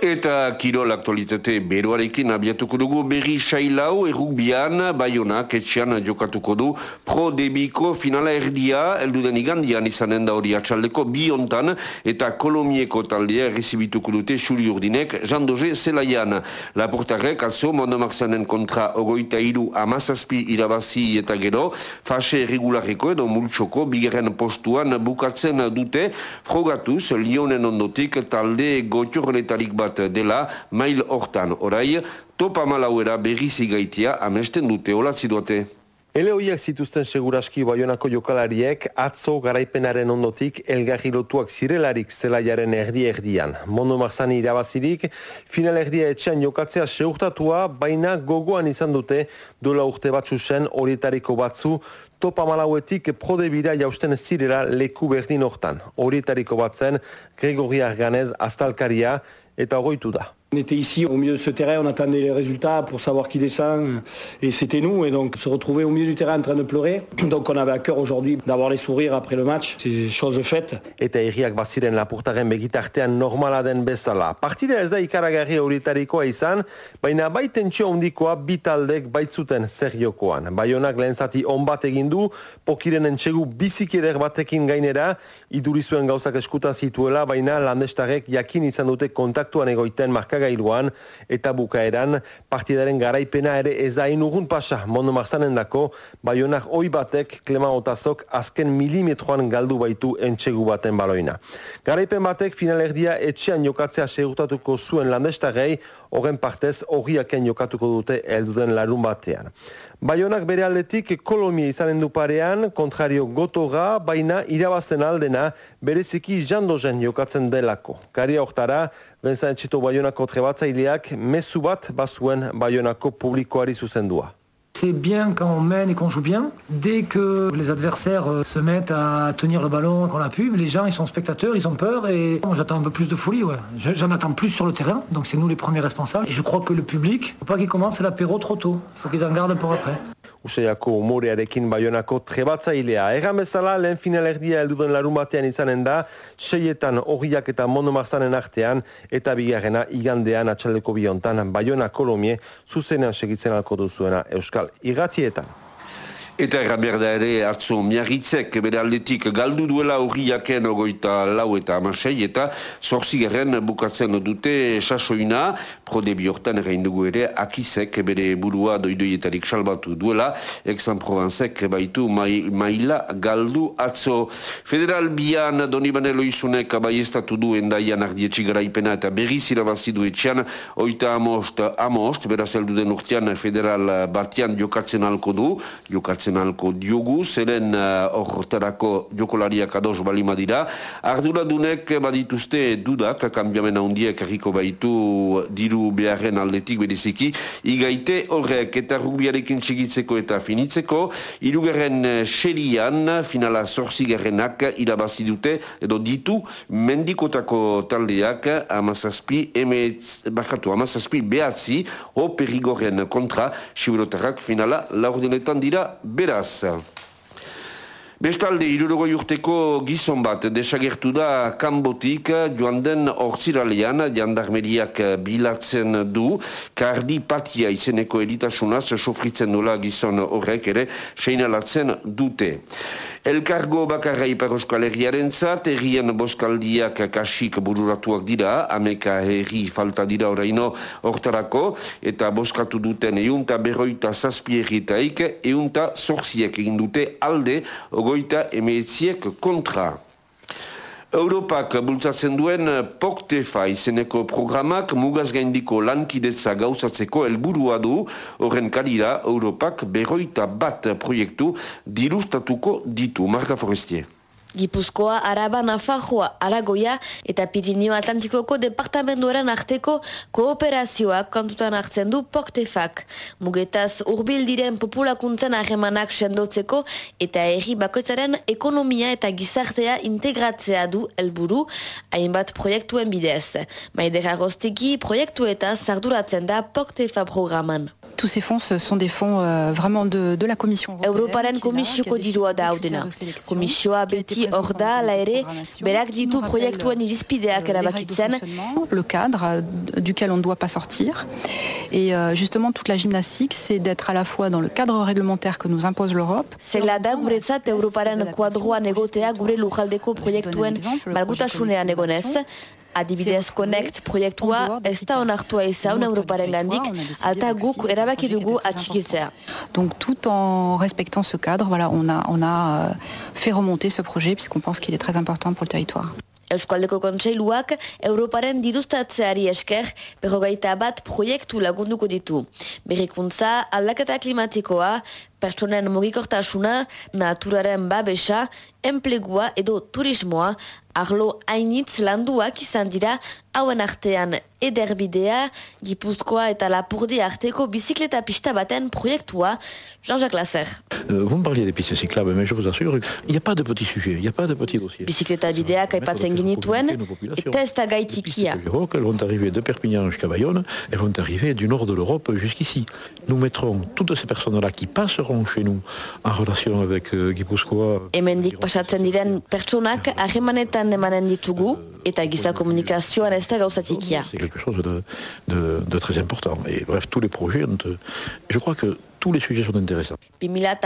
Eta kirol aktualitate beroarekin abiatuko dugu. Berri sailau errugbian baionak etxean jokatuko du pro debiko finala erdia. Elduden igandian izanen da hori atxaldeko bi ontan eta kolomieko taldea errezibituko dute xuri urdinek jandoze zelaian. Laportarek atzo mondo marzanen kontra ogoita iru amazazpi irabazi eta gero fase regulareko edo multxoko bigeren postuan bukatzen dute. Frogatuz lionen ondotik talde gotxorretarik bat bat dela mail hortan. Orai, topa malauera berrizi gaitia amesten dute, hola ziduate. Ele hoiak zituzten seguraski baionako jokalariek atzo garaipenaren ondotik elgarri lotuak zirelarik zelaiaren erdi-erdian. Mondo marzani irabazirik, final erdia etxean jokatzea seurtatua, baina gogoan izan dute dola urte batzu zen horietariko batzu topa malauetik prode bira jausten zirela leku berdin hortan. Horietariko batzen Gregori Arganez astalkaria eta ogoitu da. On était ici au milieu de ce terrain, on attendait les résultats pour savoir qui descend et c'était nous et donc se retrouver au milieu du terrain en train de pleurer. Donc on avait à cœur aujourd'hui d'avoir les sourires après le match, c'est chose faite. Eta irriak baziren lapurtaren begitartean normala den bezala. Partida ez da ikaragarri horitarikoa izan, baina bai tentsio handikoa bitaldek baitzuten zer jokoan. Baionak lehen zati on bat egin du, pokiren entxegu bizikieder batekin gainera, idurizuen gauzak eskuta zituela, baina landestarek jakin izan dute kontaktuan egoiten marka gailuan eta bukaeran partidaren garaipena ere ez da inugun pasa mondo marzanen dako, baionak oi batek Klema Otazok azken milimetroan galdu baitu entxegu baten baloina. Garaipen batek finalerdia etxean jokatzea segurtatuko zuen landestarei, horren partez horiaken jokatuko dute elduden larun batean. Baionak bere aldetik kolomia izanen C'est bien quand on mène et qu'on joue bien. Dès que les adversaires euh, se mettent à tenir le ballon, qu'on a pu, les gens ils sont spectateurs, ils ont peur et j'attends un peu plus de folie. J'en attends plus sur le terrain, donc c'est nous les premiers responsables. Et je crois que le public, faut pas qu'ils commencent l'apéro trop tôt. Il faut qu'ils en gardent pour après. Useiako umorearekin baionako trebatzailea. Erramezala lehen finalerdia elduden larun batean izanen da, seietan horiak eta monomarzanen artean, eta bigarrena igandean atxaldeko biontan baiona kolomie zuzenean segitzen alko duzuena Euskal Igatietan. Eta erraberda ere atzo miarritzek bere aldetik galdu duela jaken ogoita lau eta amasei eta zorzigaren bukatzen dute sasoina. Prode bihortan errein dugu ere akizek bere burua doidoietarik salbatu duela. Exan provanzek baitu maila galdu atzo. Federal bian doni banelo izunek bai estatu du endaian ardietxik garaipena eta berriz irabazidu etxean oita amost amost beraz eldu den urtean federal batian jokatzen alko du. Jokatzen alko diogu, zeren horretarako uh, jokolariak ados balima dira. Ardura dunek badituzte dudak, kambiamen handiek erriko baitu diru beharren aldetik bediziki, igaite horrek eta rugbiarekin txigitzeko eta finitzeko, irugarren serian, finala zorzigarrenak irabazi dute, edo ditu, mendikotako taldeak amazazpi, emetz, bakatu, amazazpi behatzi, o perigorren kontra, siberotarrak finala laurdenetan dira, beraz. Bestalde, irurogo urteko gizon bat desagertu da kanbotik joan den ortsiralean jandarmeriak bilatzen du kardipatia izeneko editasunaz sofritzen dula gizon horrek ere seinalatzen dute. Elkargo bakarra ipar oskal zat, errien boskaldiak kasik bururatuak dira, ameka herri falta dira oraino hortarako, eta boskatu duten eunta berroita zazpierritaik, eunta zorziek egin dute alde, ogoita emeetziek kontra. Europak bultzatzen duen POKTEFA izeneko programak mugaz gaindiko lankidetza gauzatzeko helburua du horren kalira Europak berroita bat proiektu dirustatuko ditu. Marta Forestier. Gipuzkoa, Araba, Nafarroa, Aragoia eta Pirinio Atlantikoko departamentuaren arteko kooperazioak kantutan hartzen du portefak. Mugetaz urbil diren populakuntzen ahemanak sendotzeko eta erri bakoitzaren ekonomia eta gizartea integratzea du helburu hainbat proiektuen bidez. Maidera Rostiki proiektu eta zarduratzen da portefa programan. Tous ces fonds ce sont des fonds euh, vraiment de, de la Commission européenne. Europaren komisioko dirua da haudena. Komisioa beti hor da, ala ere, berak ditu proiektuen irizpideak erabakitzen. Le cadre euh, duquel on ne doit pas sortir. Et euh, justement, toute la gymnastique, c'est d'être à la fois dans le cadre réglementaire que nous impose l'Europe. Zela da guretzat Europaren kuadroan egotea gure lujaldeko proiektuen malgutasunean egonez. Adibidez Connect proiektua ez da onartua izan Europaren gandik, alta guk erabaki dugu atxikitzea. Donc tout en respectant ce cadre, voilà, on a, on a euh, fait remonter ce projet puisqu'on pense qu'il est très important pour le territoire. Euskaldeko Kontseiluak Europaren dituztatzeari esker berrogeita bat proiektu lagunduko ditu. Berrikuntza, aldaketa klimatikoa, pertsonen mugikortasuna, naturaren babesa, enplegua edo turismoa, arlo hainitz landuak izan dira hauen artean ederbidea, Gipuzkoa eta Lapurdi arteko bizikleta pista baten proiektua, Jean-Jacques Lasser. Euh, vous me parliez des pistes cyclables, mais je vous assure, il n'y a pas de petits sujets, il n'y a pas de petits dossiers. Bizikleta bideak aipatzen genituen, eta ez da gaitikia. Elles vont arriver de Perpignan jusqu'à Bayonne, elles vont arriver du nord de l'Europe jusqu'ici. Nous mettrons toutes ces personnes-là qui passeront chez nous en relation avec euh, Gipuzkoa. Hemendik pasatzen diren pertsonak harremanetan emanen ditugu, eta giza komunikazioan ez da gauzatikia. C'est quelque chose de, de, de très important. Et bref, tous les projets, je crois que tous les sujets sont intéressants. 2008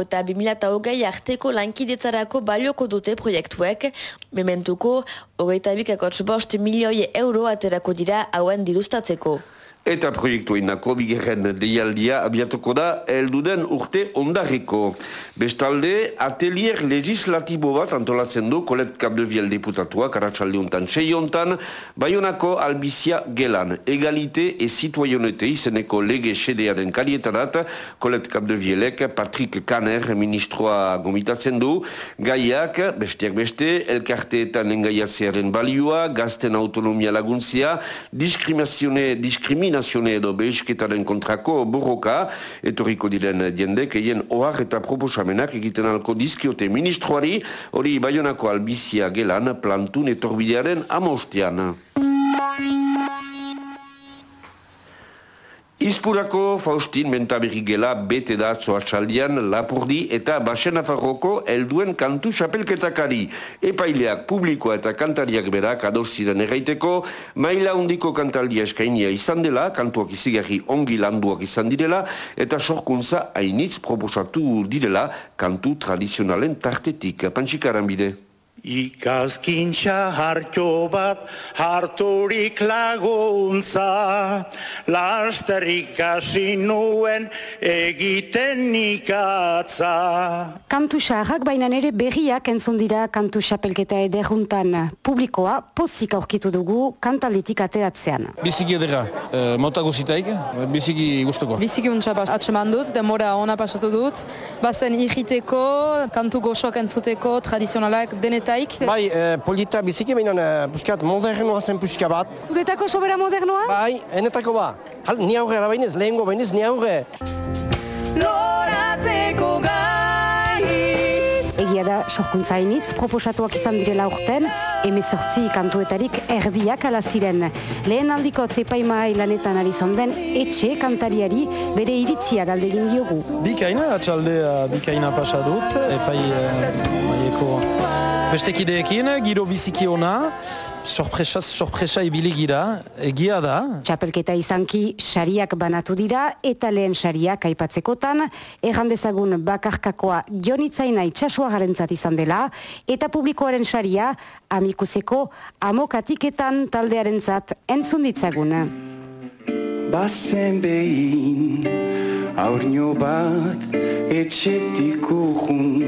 eta 2008 arteko lankidetzarako balioko dute proiektuek, mementuko, hogeita bikakotx bost milioi euro aterako dira hauen dirustatzeko. Eta proiektu inako bigerren deialdia abiatuko da elduden urte ondarriko. Bestalde, atelier legislatibo bat antolatzen du Kolet Kabdeviel deputatua, karatsalde untan, seiontan, Bayonako albizia gelan. Egalite e citoyonete izeneko lege sedearen kalietarat, Kolet Kabdevielek, Patrick Kanner, ministroa gomitatzen du, gaiak, besteak beste, elkarteetan engaiatzearen balioa, gazten autonomia laguntzia, diskriminazione, diskriminazione edo behizketaren kontrako borroka, etorriko diren jendek, eien ohar eta proposamenak egiten alko dizkiote ministroari, hori Bayonako albizia gelan plantun etorbidearen amostian. Izpurako Faustin Mentabirigela bete da atxaldian Lapurdi eta Basen Afarroko elduen kantu xapelketakari. Epaileak publikoa eta kantariak berak ados ziren erraiteko, maila hundiko kantaldia eskainia izan dela, kantuak izigarri ongi landuak izan direla, eta sorkuntza hainitz proposatu direla kantu tradizionalen tartetik. Pantsikaran bide. Ikazkintxa hartxo bat harturik laguntza, lasterik hasi nuen egiten ikatza. Kantu xarrak baina ere berriak entzun dira kantu xapelketa ederruntan publikoa pozik aurkitu dugu kantalditik ateratzean. Biziki edera, e, mota guzitaik, biziki guztoko. Biziki untsa atseman dut, demora ona pasatu dut, bazen irriteko, kantu goxoak entzuteko, tradizionalak denetan Bai, eh, polita biziki behinan eh, buskat modernoa zen puska bat. Zuretako sobera modernoa? Bai, enetako ba. Hal, ni aurre ala bainez, lehengo bainez, ni aurre. Loratzeko gaiz Egia da, sorkuntza hainitz, proposatuak izan direla urten, emezortzi kantuetarik erdiak ala ziren. Lehen aldiko zepaima lanetan ari den etxe kantariari bere iritzia galdegin diogu. Bikaina, atxaldea bikaina pasa dut, epai maieko bestekideekin, giro biziki ona, sorpresa, sorpresa ibili gira, egia da. Txapelketa izanki sariak banatu dira eta lehen sariak aipatzekotan, errandezagun bakarkakoa jonitzaina itxasuagaren izan dela, eta publikoaren saria amikuseko amokatiketan taldearen zat entzun ditzagun. Bazen behin, bat, etxetik urrun.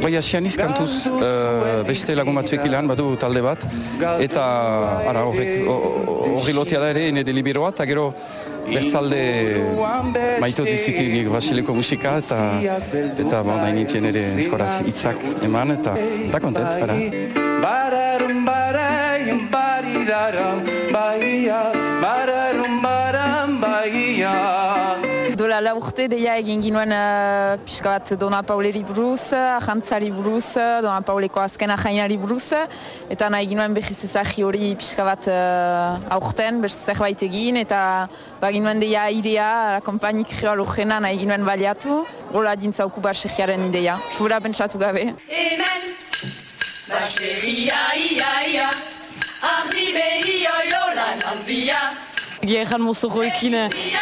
Bai, asian izkantuz, uh, beste lagun batzuek ilan, badu talde bat, eta ara horrek, horri lotea da ere, ene deliberoa, eta gero bertzalde maito diziki nik basileko musika, eta eta bon, nahi nintien ere eskoraz hitzak eman, eta eta kontent, bara. Bararum bararum baridaram baia, urte deia egin ginuen uh, pixka bat Dona Pauleri buruz, ahantzari buruz, Dona Pauleko azken ahainari buruz, eta nahi ginuen behiz ezagi hori pixka bat uh, aurten, beste zerbait egin, eta ba ginuen deia irea, kompainik joa lujena nahi ginuen baliatu, hola dintzauku basegiaren ideia, subura pentsatu gabe. Hemen, basegia ia ia, ardi behi ololan handia, Gieran mozojoekin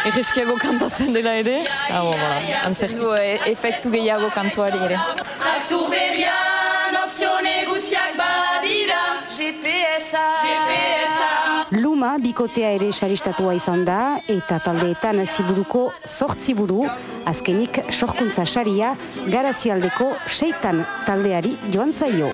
egeskiago kantatzen dela ere. Ah, bo, voilà. Antzertu e, efektu gehiago kantuari ere. traktur berrian opzione guziak badira, GPS-a, GPS-a. Luma bikotea ere saristatua izan da eta taldeetan ziburuko zortzi buru, azkenik sorkuntza saria garazialdeko seitan taldeari joan zaio.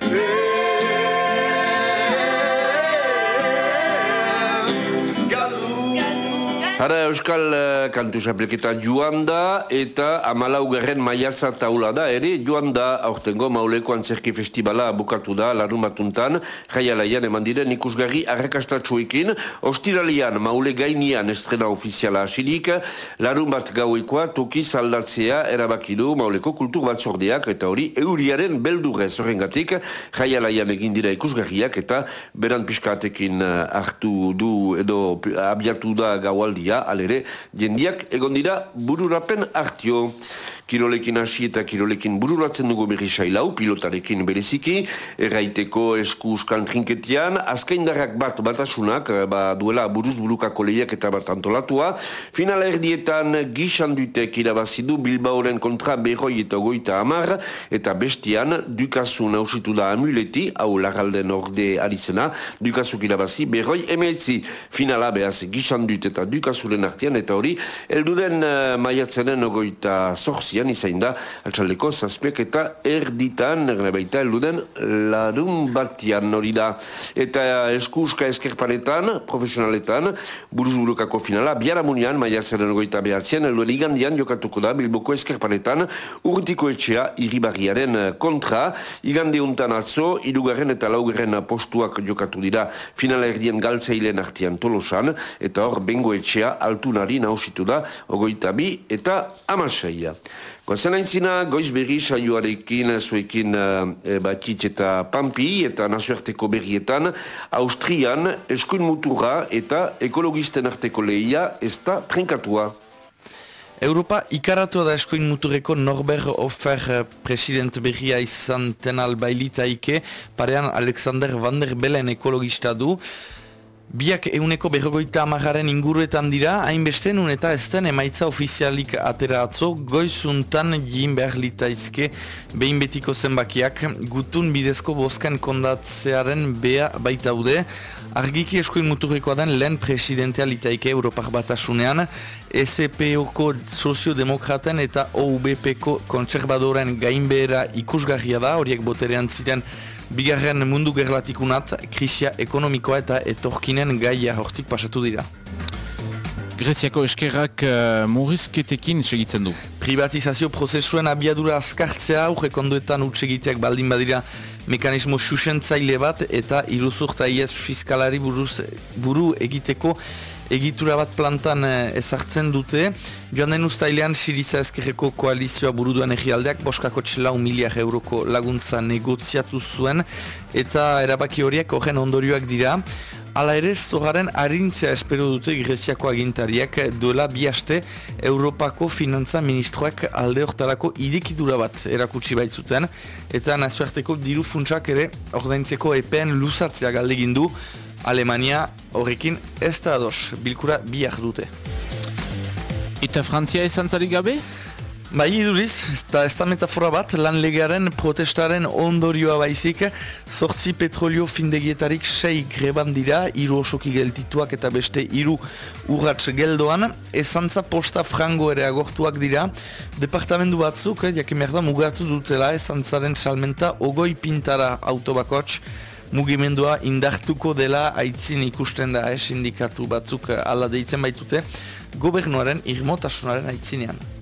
Hara Euskal uh, kantu xapelketa joan da eta amalau gerren maiatza taula da ere joan da. Aurtengo mauleko antzerki festivala bukatu da larun batuntan jaialaian eman diren ikusgarri arrakastatxuekin ostiralian maule gainian estrena ofiziala asidik larun bat gauekoa toki saldatzea erabakidu mauleko kultur batzordeak eta hori euriaren beldurrez. Horrengatik jaialaian egin dira ikusgarriak eta beran piskatekin uh, hartu du edo abiatu da gaualdi ja, alere, jendiak egon dira bururapen hartio. Kirolekin hasi eta kirolekin bururatzen dugu berri sailau, pilotarekin bereziki, erraiteko esku uskan trinketian, azkaindarrak bat batasunak, ba, duela buruz burukako lehiak eta bat antolatua, finala erdietan gixan dutek irabazidu Bilbaoren kontra berroi eta goita amar, eta bestian dukazu nausitu da amuleti, hau lagalden orde arizena, dukazuk irabazi berroi emeetzi, finala behaz gixan dut eta dukazuren artian, eta hori, elduden uh, maiatzenen ogoita zorzi, nagusian izain da altxaldeko zazpiak eta erditan erne baita eluden larun batian hori da. Eta eskuska eskerpanetan profesionaletan buruz burukako finala biara munian maia zeren goita behatzean eluen igandian jokatuko da bilboko eskerpanetan urtiko etxea iribarriaren kontra igande untan atzo irugarren eta laugarren postuak jokatu dira. Finala erdien galtzeilen artian tolosan eta hor bengo etxea altunari nausitu da ogoita bi eta amaseia Goazen aintzina, goiz berri saioarekin, zuekin e, batit eta pampi eta nazioarteko berrietan, Austrian eskuin muturra eta ekologisten arteko lehia ez da trenkatua. Europa ikaratua da eskuin muturreko Norbert Offer president berria izan tenal bailitaike, parean Alexander Van der Bellen ekologista du, Biak euneko berrogoita amagaren inguruetan dira, hainbeste nun eta ezten emaitza ofizialik atera goizuntan jin behar litaizke behin betiko zenbakiak, gutun bidezko boskan kondatzearen bea baitaude, argiki eskuin muturrekoa den lehen presidentea litaike Europak batasunean, SPO-ko soziodemokraten eta OUBP-ko kontserbadoren gainbehera ikusgarria da, horiek boterean ziren Bigarren mundu gerlatikunat, krisia ekonomikoa eta etorkinen gaia hortik pasatu dira. Greziako eskerrak uh, morizketekin segitzen du. Privatizazio prozesuen abiadura azkartzea aurrekonduetan utsegiteak baldin badira mekanismo susentzaile bat eta iruzurta IES fiskalari buruz, buru egiteko egitura bat plantan eh, ezartzen dute. Joan den ustailean Siriza ezkerreko koalizioa buruduan egialdeak boskako txelau miliar euroko laguntza negoziatu zuen eta erabaki horiek horren ondorioak dira. Hala ere, zogaren harintzea espero dute Greziako agintariak duela bihaste Europako Finantza Ministroak alde hortarako idekitura bat erakutsi baitzuten eta nazioarteko diru funtsak ere ordaintzeko epen luzatzea galdegin du Alemania horrekin ez da ados, bilkura biak dute. Eta Frantzia izan gabe? Bai iduriz, ez da metafora bat, lan legearen protestaren ondorioa baizik, sortzi petrolio findegietarik sei greban dira, iru osoki geltituak eta beste iru urratz geldoan, ezantza posta frango ere agortuak dira, departamendu batzuk, jakin merda, mugatu dutela ezantzaren salmenta ogoi pintara autobakots, mugimendua indartuko dela aitzin ikusten da eh, sindikatu batzuk ala deitzen baitute gobernuaren irmotasunaren aitzinean.